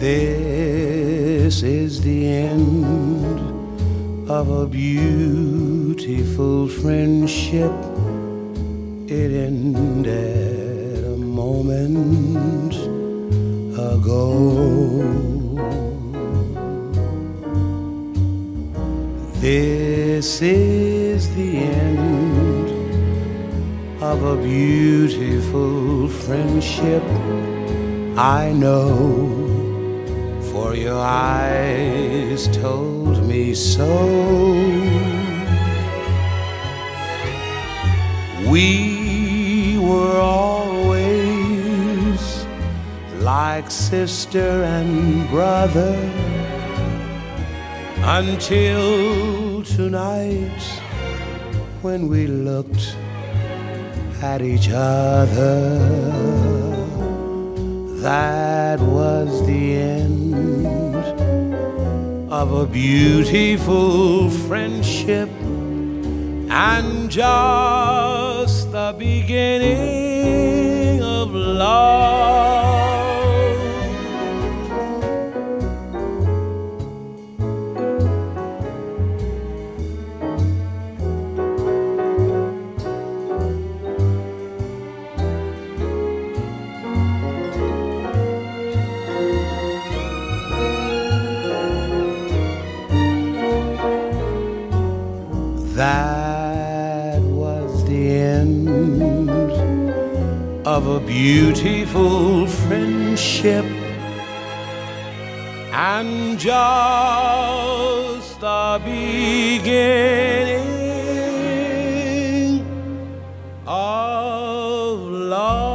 This is the end of a beautiful friendship. It ended a moment ago. This is the end of a beautiful friendship. I know, for your eyes told me so. We were always like sister and brother until tonight when we looked at each other. That was the end of a beautiful friendship and just the beginning That was the end of a beautiful friendship and just the beginning of love.